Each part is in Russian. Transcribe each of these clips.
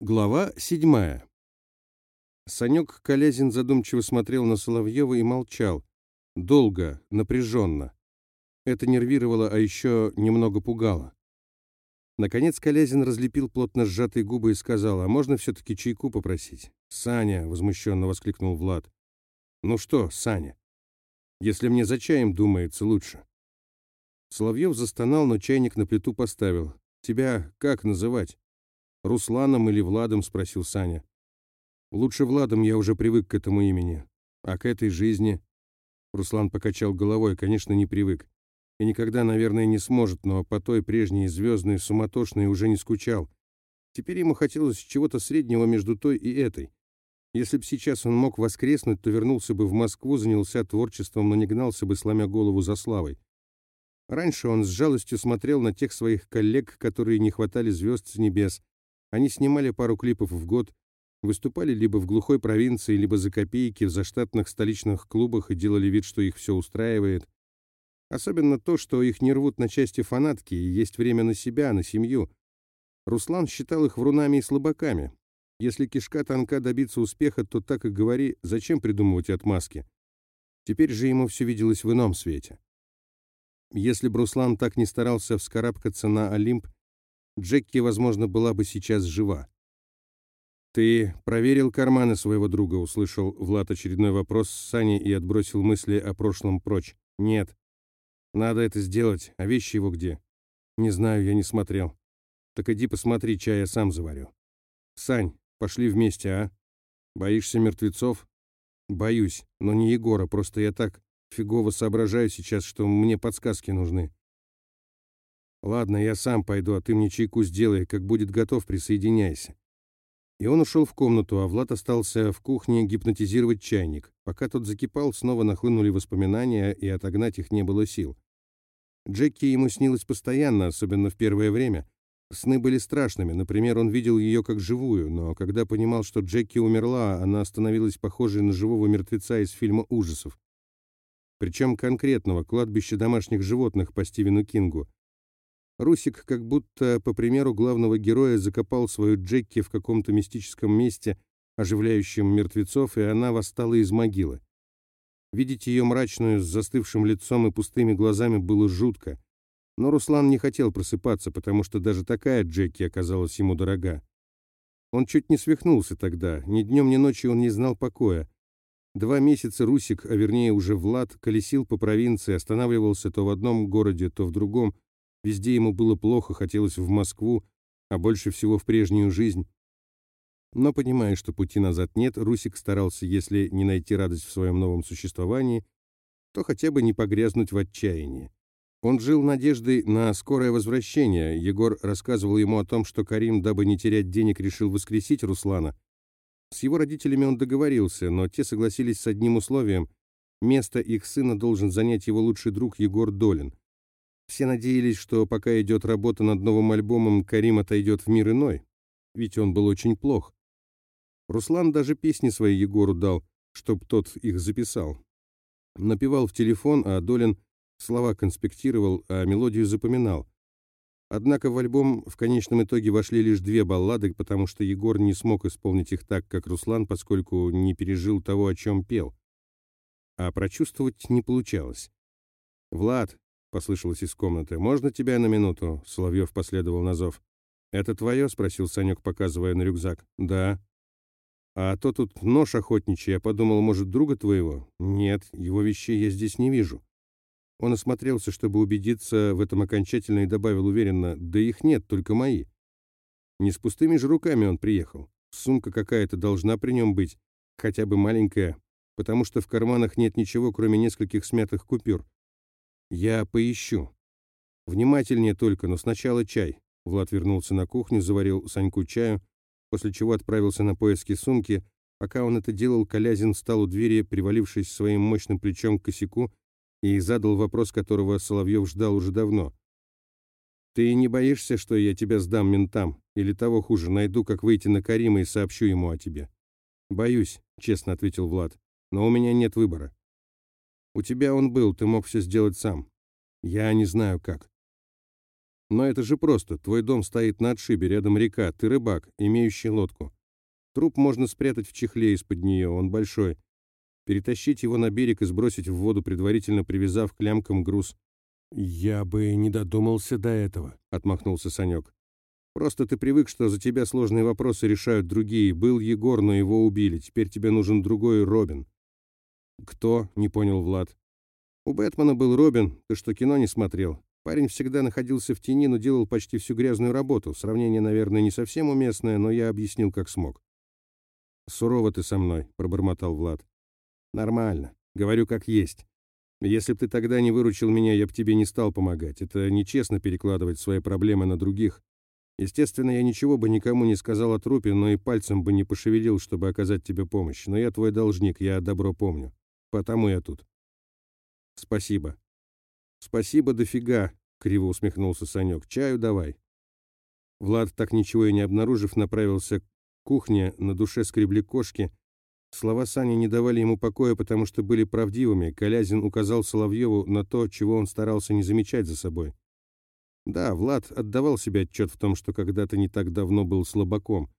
Глава седьмая. Санек Колязин задумчиво смотрел на Соловьева и молчал. Долго, напряженно. Это нервировало, а еще немного пугало. Наконец Колязин разлепил плотно сжатые губы и сказал, «А можно все-таки чайку попросить?» «Саня!» — возмущенно воскликнул Влад. «Ну что, Саня? Если мне за чаем думается лучше». Соловьев застонал, но чайник на плиту поставил. «Тебя как называть?» «Русланом или Владом?» — спросил Саня. «Лучше Владом, я уже привык к этому имени. А к этой жизни...» Руслан покачал головой, конечно, не привык. И никогда, наверное, не сможет, но по той прежней звездной, суматошной уже не скучал. Теперь ему хотелось чего-то среднего между той и этой. Если б сейчас он мог воскреснуть, то вернулся бы в Москву, занялся творчеством, но не гнался бы, сломя голову за славой. Раньше он с жалостью смотрел на тех своих коллег, которые не хватали звезд с небес, они снимали пару клипов в год, выступали либо в глухой провинции, либо за копейки в заштатных столичных клубах и делали вид, что их все устраивает. Особенно то, что их не рвут на части фанатки, и есть время на себя, на семью. Руслан считал их врунами и слабаками. Если кишка тонка добиться успеха, то так и говори, зачем придумывать отмазки. Теперь же ему все виделось в ином свете. Если бы Руслан так не старался вскарабкаться на Олимп, Джекки, возможно, была бы сейчас жива. «Ты проверил карманы своего друга?» — услышал Влад очередной вопрос с Саней и отбросил мысли о прошлом прочь. «Нет. Надо это сделать. А вещи его где?» «Не знаю, я не смотрел». «Так иди посмотри, чай я сам заварю». «Сань, пошли вместе, а? Боишься мертвецов?» «Боюсь, но не Егора, просто я так фигово соображаю сейчас, что мне подсказки нужны». «Ладно, я сам пойду, а ты мне чайку сделай, как будет готов, присоединяйся». И он ушел в комнату, а Влад остался в кухне гипнотизировать чайник. Пока тот закипал, снова нахлынули воспоминания, и отогнать их не было сил. Джеки ему снилось постоянно, особенно в первое время. Сны были страшными, например, он видел ее как живую, но когда понимал, что Джеки умерла, она становилась похожей на живого мертвеца из фильма ужасов. Причем конкретного, кладбища домашних животных по Стивену Кингу. Русик как будто, по примеру главного героя, закопал свою Джекки в каком-то мистическом месте, оживляющем мертвецов, и она восстала из могилы. Видеть ее мрачную, с застывшим лицом и пустыми глазами было жутко. Но Руслан не хотел просыпаться, потому что даже такая Джеки оказалась ему дорога. Он чуть не свихнулся тогда, ни днем, ни ночью он не знал покоя. Два месяца Русик, а вернее уже Влад, колесил по провинции, останавливался то в одном городе, то в другом, Везде ему было плохо, хотелось в Москву, а больше всего в прежнюю жизнь. Но, понимая, что пути назад нет, Русик старался, если не найти радость в своем новом существовании, то хотя бы не погрязнуть в отчаянии. Он жил надеждой на скорое возвращение. Егор рассказывал ему о том, что Карим, дабы не терять денег, решил воскресить Руслана. С его родителями он договорился, но те согласились с одним условием. Место их сына должен занять его лучший друг Егор Долин. Все надеялись, что пока идет работа над новым альбомом, Карим отойдет в мир иной, ведь он был очень плох. Руслан даже песни свои Егору дал, чтоб тот их записал. Напевал в телефон, а Долин слова конспектировал, а мелодию запоминал. Однако в альбом в конечном итоге вошли лишь две баллады, потому что Егор не смог исполнить их так, как Руслан, поскольку не пережил того, о чем пел. А прочувствовать не получалось. «Влад, послышалось из комнаты. «Можно тебя на минуту?» Соловьев последовал на зов. «Это твое?» — спросил Санек, показывая на рюкзак. «Да». «А то тут нож охотничий. Я подумал, может, друга твоего?» «Нет, его вещей я здесь не вижу». Он осмотрелся, чтобы убедиться в этом окончательно, и добавил уверенно, «Да их нет, только мои». Не с пустыми же руками он приехал. Сумка какая-то должна при нем быть, хотя бы маленькая, потому что в карманах нет ничего, кроме нескольких смятых купюр. «Я поищу». «Внимательнее только, но сначала чай». Влад вернулся на кухню, заварил Саньку чаю, после чего отправился на поиски сумки. Пока он это делал, Колязин встал у двери, привалившись своим мощным плечом к косяку, и задал вопрос, которого Соловьев ждал уже давно. «Ты не боишься, что я тебя сдам ментам? Или того хуже, найду, как выйти на Карима и сообщу ему о тебе?» «Боюсь», — честно ответил Влад, — «но у меня нет выбора». У тебя он был, ты мог все сделать сам. Я не знаю как. Но это же просто. Твой дом стоит на отшибе, рядом река, ты рыбак, имеющий лодку. Труп можно спрятать в чехле из-под нее, он большой. Перетащить его на берег и сбросить в воду, предварительно привязав к лямкам груз. «Я бы не додумался до этого», — отмахнулся Санек. «Просто ты привык, что за тебя сложные вопросы решают другие. Был Егор, но его убили. Теперь тебе нужен другой Робин». «Кто?» — не понял Влад. «У Бэтмена был Робин. Ты что, кино не смотрел? Парень всегда находился в тени, но делал почти всю грязную работу. Сравнение, наверное, не совсем уместное, но я объяснил, как смог. «Сурово ты со мной», — пробормотал Влад. «Нормально. Говорю, как есть. Если б ты тогда не выручил меня, я б тебе не стал помогать. Это нечестно перекладывать свои проблемы на других. Естественно, я ничего бы никому не сказал о трупе, но и пальцем бы не пошевелил, чтобы оказать тебе помощь. Но я твой должник, я добро помню. Потому я тут». «Спасибо», «Спасибо дофига», — криво усмехнулся Санек. «Чаю давай». Влад, так ничего и не обнаружив, направился к кухне, на душе скребли кошки. Слова Сани не давали ему покоя, потому что были правдивыми. Колязин указал Соловьеву на то, чего он старался не замечать за собой. Да, Влад отдавал себе отчет в том, что когда-то не так давно был слабаком,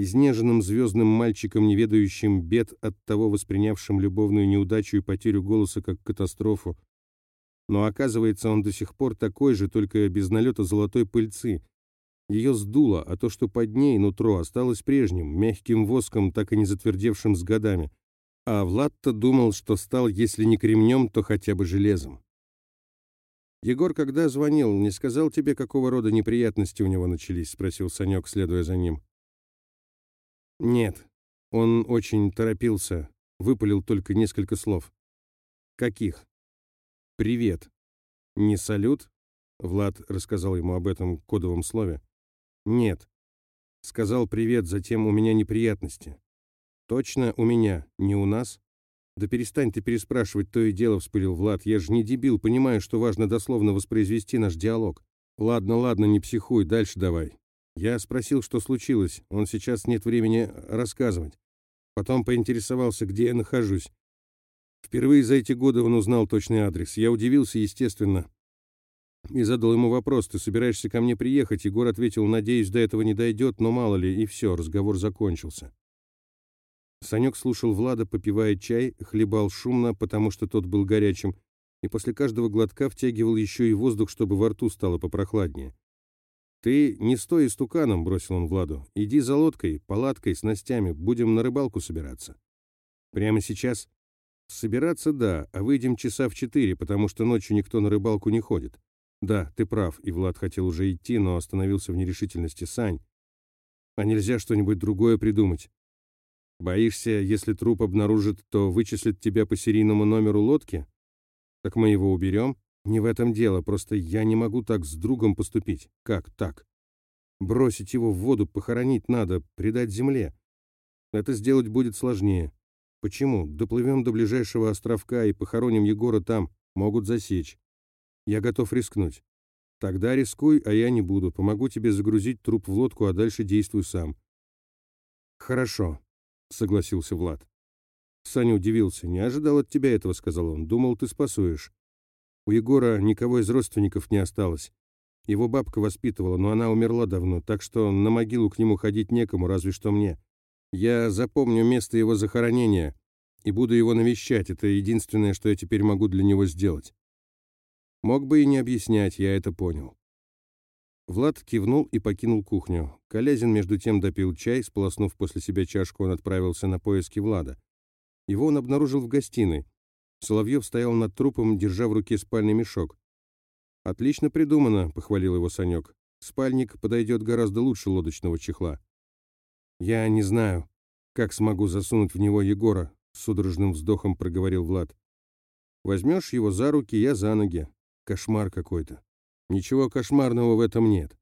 изнеженным звездным мальчиком, не ведающим бед, от того воспринявшим любовную неудачу и потерю голоса как катастрофу, но оказывается, он до сих пор такой же, только без налета золотой пыльцы. Ее сдуло, а то, что под ней нутро, осталось прежним, мягким воском, так и не затвердевшим с годами. А Влад-то думал, что стал, если не кремнем, то хотя бы железом. «Егор, когда звонил, не сказал тебе, какого рода неприятности у него начались?» — спросил Санек, следуя за ним. «Нет, он очень торопился, выпалил только несколько слов». «Каких?» «Привет». «Не салют?» Влад рассказал ему об этом кодовом слове. «Нет». Сказал «привет», затем «у меня неприятности». «Точно у меня, не у нас?» «Да перестань ты переспрашивать, то и дело», — вспылил Влад. «Я же не дебил, понимаю, что важно дословно воспроизвести наш диалог». «Ладно, ладно, не психуй, дальше давай». Я спросил, что случилось. Он сейчас нет времени рассказывать. Потом поинтересовался, где я нахожусь. Впервые за эти годы он узнал точный адрес. Я удивился, естественно. И задал ему вопрос, ты собираешься ко мне приехать? Егор ответил, надеюсь, до этого не дойдет, но мало ли, и все, разговор закончился. Санек слушал Влада, попивая чай, хлебал шумно, потому что тот был горячим, и после каждого глотка втягивал еще и воздух, чтобы во рту стало попрохладнее. «Ты не стой истуканом», — бросил он Владу. «Иди за лодкой, палаткой, снастями, будем на рыбалку собираться». «Прямо сейчас?» Собираться — да, а выйдем часа в четыре, потому что ночью никто на рыбалку не ходит. Да, ты прав, и Влад хотел уже идти, но остановился в нерешительности. Сань, а нельзя что-нибудь другое придумать? Боишься, если труп обнаружит, то вычислит тебя по серийному номеру лодки? Так мы его уберем? Не в этом дело, просто я не могу так с другом поступить. Как так? Бросить его в воду, похоронить надо, предать земле. Это сделать будет сложнее. Почему? Доплывем до ближайшего островка и похороним Егора там. Могут засечь. Я готов рискнуть. Тогда рискуй, а я не буду. Помогу тебе загрузить труп в лодку, а дальше действуй сам. Хорошо, согласился Влад. Саня удивился. Не ожидал от тебя этого, сказал он. Думал, ты спасуешь. У Егора никого из родственников не осталось. Его бабка воспитывала, но она умерла давно, так что на могилу к нему ходить некому, разве что мне. Я запомню место его захоронения и буду его навещать. Это единственное, что я теперь могу для него сделать. Мог бы и не объяснять, я это понял. Влад кивнул и покинул кухню. Колязин между тем допил чай, сполоснув после себя чашку, он отправился на поиски Влада. Его он обнаружил в гостиной. Соловьев стоял над трупом, держа в руке спальный мешок. «Отлично придумано», — похвалил его Санек. «Спальник подойдет гораздо лучше лодочного чехла». «Я не знаю, как смогу засунуть в него Егора», — судорожным вздохом проговорил Влад. «Возьмешь его за руки, я за ноги. Кошмар какой-то. Ничего кошмарного в этом нет.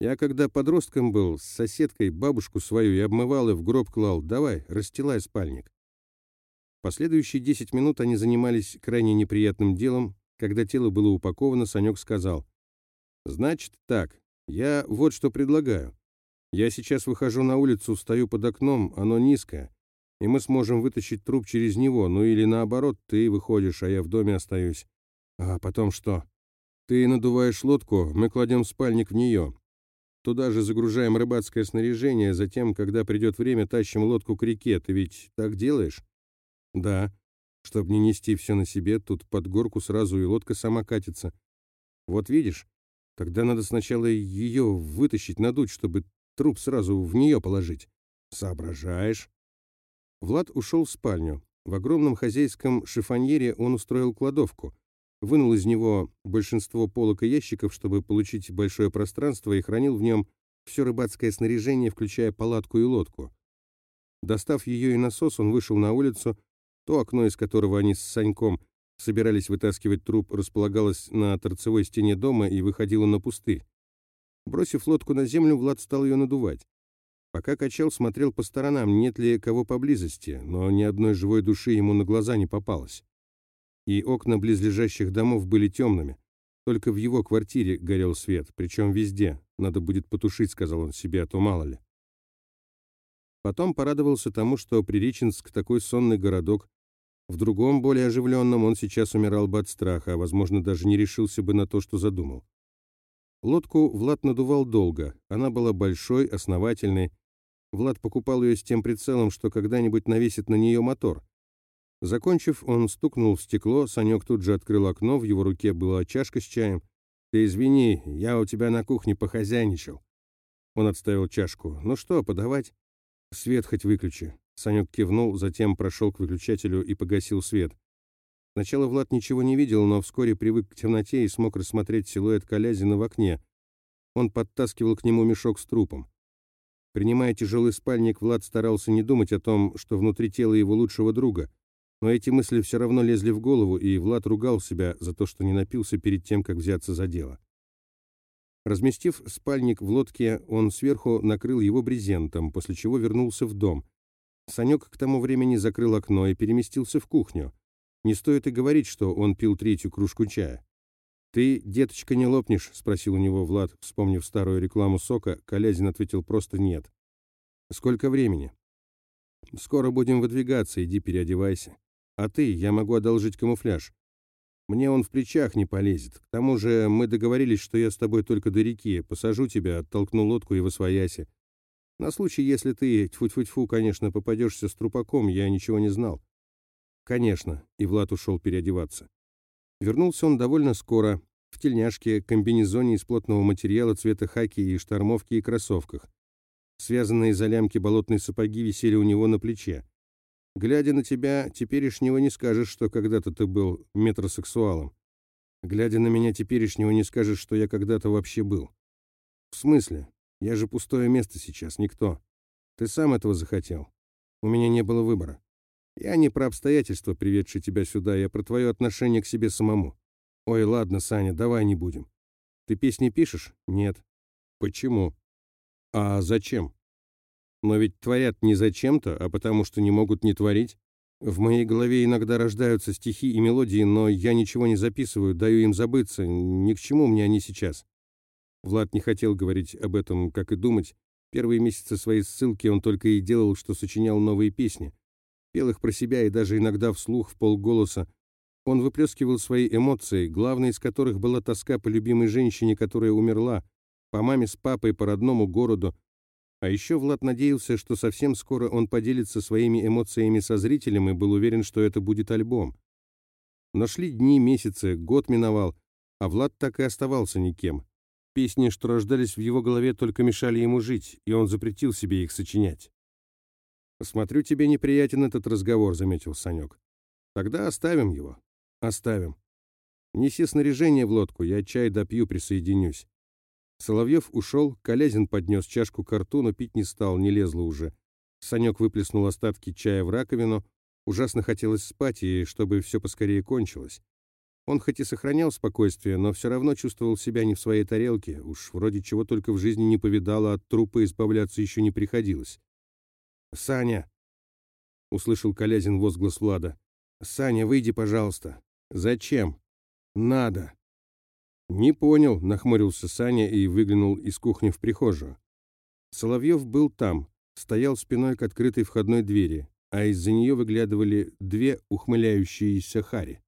Я когда подростком был, с соседкой бабушку свою и обмывал и в гроб клал. Давай, расстилай спальник». Последующие десять минут они занимались крайне неприятным делом. Когда тело было упаковано, Санек сказал. «Значит так, я вот что предлагаю. Я сейчас выхожу на улицу, стою под окном, оно низкое, и мы сможем вытащить труп через него, ну или наоборот, ты выходишь, а я в доме остаюсь. А потом что? Ты надуваешь лодку, мы кладем спальник в нее. Туда же загружаем рыбацкое снаряжение, затем, когда придет время, тащим лодку к реке. Ты ведь так делаешь? Да. Чтобы не нести все на себе, тут под горку сразу и лодка сама катится. Вот видишь, тогда надо сначала ее вытащить, надуть, чтобы труп сразу в нее положить. Соображаешь? Влад ушел в спальню. В огромном хозяйском шифоньере он устроил кладовку. Вынул из него большинство полок и ящиков, чтобы получить большое пространство, и хранил в нем все рыбацкое снаряжение, включая палатку и лодку. Достав ее и насос, он вышел на улицу, то окно, из которого они с Саньком собирались вытаскивать труп, располагалось на торцевой стене дома и выходило на пустырь. Бросив лодку на землю, Влад стал ее надувать. Пока качал, смотрел по сторонам, нет ли кого поблизости, но ни одной живой души ему на глаза не попалось. И окна близлежащих домов были темными. Только в его квартире горел свет, причем везде. Надо будет потушить, сказал он себе, а то мало ли. Потом порадовался тому, что Приреченск такой сонный городок. В другом, более оживленном, он сейчас умирал бы от страха, а, возможно, даже не решился бы на то, что задумал. Лодку Влад надувал долго. Она была большой, основательной. Влад покупал ее с тем прицелом, что когда-нибудь навесит на нее мотор. Закончив, он стукнул в стекло, Санек тут же открыл окно, в его руке была чашка с чаем. «Ты извини, я у тебя на кухне похозяйничал». Он отставил чашку. «Ну что, подавать?» «Свет хоть выключи». Санек кивнул, затем прошел к выключателю и погасил свет. Сначала Влад ничего не видел, но вскоре привык к темноте и смог рассмотреть силуэт Колязина в окне. Он подтаскивал к нему мешок с трупом. Принимая тяжелый спальник, Влад старался не думать о том, что внутри тела его лучшего друга. Но эти мысли все равно лезли в голову, и Влад ругал себя за то, что не напился перед тем, как взяться за дело. Разместив спальник в лодке, он сверху накрыл его брезентом, после чего вернулся в дом. Санек к тому времени закрыл окно и переместился в кухню. Не стоит и говорить, что он пил третью кружку чая. «Ты, деточка, не лопнешь?» — спросил у него Влад, вспомнив старую рекламу сока. Колязин ответил просто «нет». «Сколько времени?» «Скоро будем выдвигаться, иди переодевайся. А ты, я могу одолжить камуфляж. Мне он в плечах не полезет. К тому же мы договорились, что я с тобой только до реки. Посажу тебя, оттолкну лодку и восвояси. На случай, если ты, тьфу-тьфу-тьфу, конечно, попадешься с трупаком, я ничего не знал. «Конечно», — и Влад ушел переодеваться. Вернулся он довольно скоро, в тельняшке, комбинезоне из плотного материала цвета хаки и штормовке и кроссовках. Связанные за лямки болотные сапоги висели у него на плече. Глядя на тебя, теперешнего не скажешь, что когда-то ты был метросексуалом. Глядя на меня теперешнего, не скажешь, что я когда-то вообще был. В смысле? Я же пустое место сейчас, никто. Ты сам этого захотел. У меня не было выбора. Я не про обстоятельства, приведшие тебя сюда, я про твое отношение к себе самому. Ой, ладно, Саня, давай не будем. Ты песни пишешь? Нет. Почему? А зачем? Но ведь творят не зачем-то, а потому что не могут не творить. В моей голове иногда рождаются стихи и мелодии, но я ничего не записываю, даю им забыться. Ни к чему мне они сейчас. Влад не хотел говорить об этом, как и думать. Первые месяцы своей ссылки он только и делал, что сочинял новые песни пел их про себя и даже иногда вслух в полголоса. Он выплескивал свои эмоции, главной из которых была тоска по любимой женщине, которая умерла, по маме с папой, по родному городу. А еще Влад надеялся, что совсем скоро он поделится своими эмоциями со зрителем и был уверен, что это будет альбом. Но шли дни, месяцы, год миновал, а Влад так и оставался никем. Песни, что рождались в его голове, только мешали ему жить, и он запретил себе их сочинять. «Смотрю, тебе неприятен этот разговор», — заметил Санек. «Тогда оставим его». «Оставим. Неси снаряжение в лодку, я чай допью, присоединюсь». Соловьев ушел, Колязин поднес чашку к рту, но пить не стал, не лезло уже. Санек выплеснул остатки чая в раковину. Ужасно хотелось спать, и чтобы все поскорее кончилось. Он хоть и сохранял спокойствие, но все равно чувствовал себя не в своей тарелке. Уж вроде чего только в жизни не повидало, от трупа избавляться еще не приходилось. «Саня!» — услышал Колязин возглас Влада. «Саня, выйди, пожалуйста». «Зачем?» «Надо». «Не понял», — нахмурился Саня и выглянул из кухни в прихожую. Соловьев был там, стоял спиной к открытой входной двери, а из-за нее выглядывали две ухмыляющиеся хари.